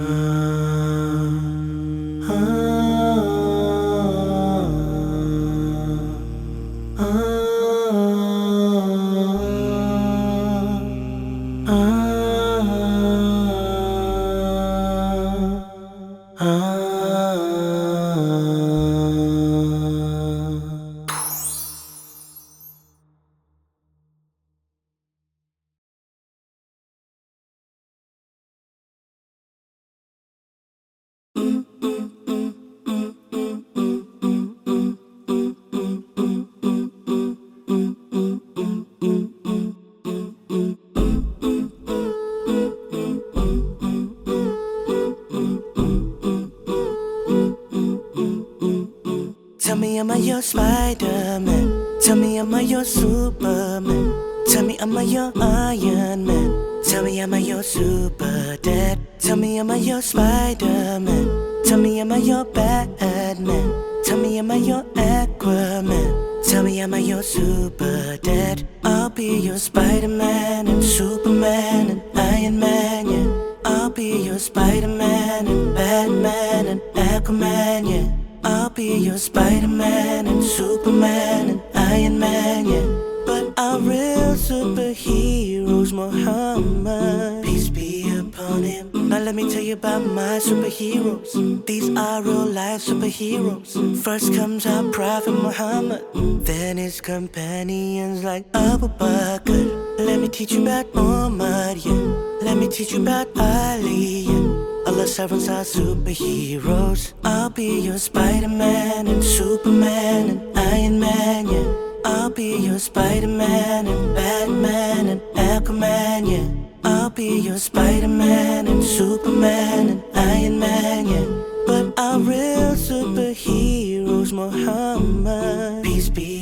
Me, am I your Spider-Man? Tell me, am I your Superman? Tell me, am I your Iron Man? Tell me, am I your Super Dad? Tell me, am I your Spider-Man? Tell me, am I your Batman? Tell me, am I your Aquaman? Tell me, am I your Super Dad? I'll be your Spider-Man and Superman and Iron Man, yeah. I'll be your Spider-Man and Batman and Aquaman, yeah. I'll be your Spider-Man and Superman and Iron Man, yeah. But our real superheroes, Muhammad. Peace be upon him. Now let me tell you about my superheroes. These are real life superheroes. First comes our Prophet Muhammad, then his companions like Abu Bakr. Let me teach you about Muhammad, yeah. Let me teach you about Ali, yeah. Allah servants are superheroes. I'll be your Spider-Man and Superman and Iron Man, yeah. I'll be your Spider-Man and Batman and Aquaman, yeah. I'll be your Spider-Man and Superman and Iron Man,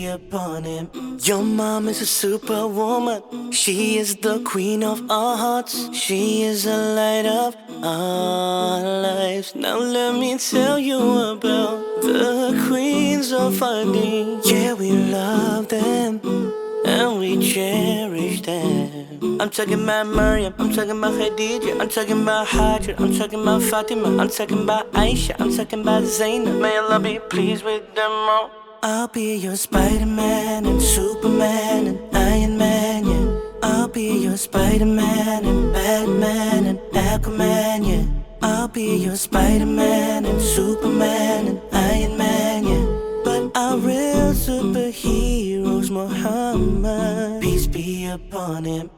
upon him. Your mom is a superwoman. She is the queen of our hearts. She is the light of our lives. Now let me tell you about the queens of our day. Yeah, we love them and we cherish them. I'm talking about Maryam, I'm talking about Khadija, I'm talking about Hajar, I'm talking about Fatima, I'm talking about Aisha, I'm talking about Zainab. May Allah be pleased with them all. I'll be your Spider-Man and Superman and Iron Man, yeah. I'll be your Spider-Man and Batman and Aquaman, yeah. I'll be your Spider-Man and Superman and Iron Man, yeah. But our real superheroes, Muhammad. Peace be upon him.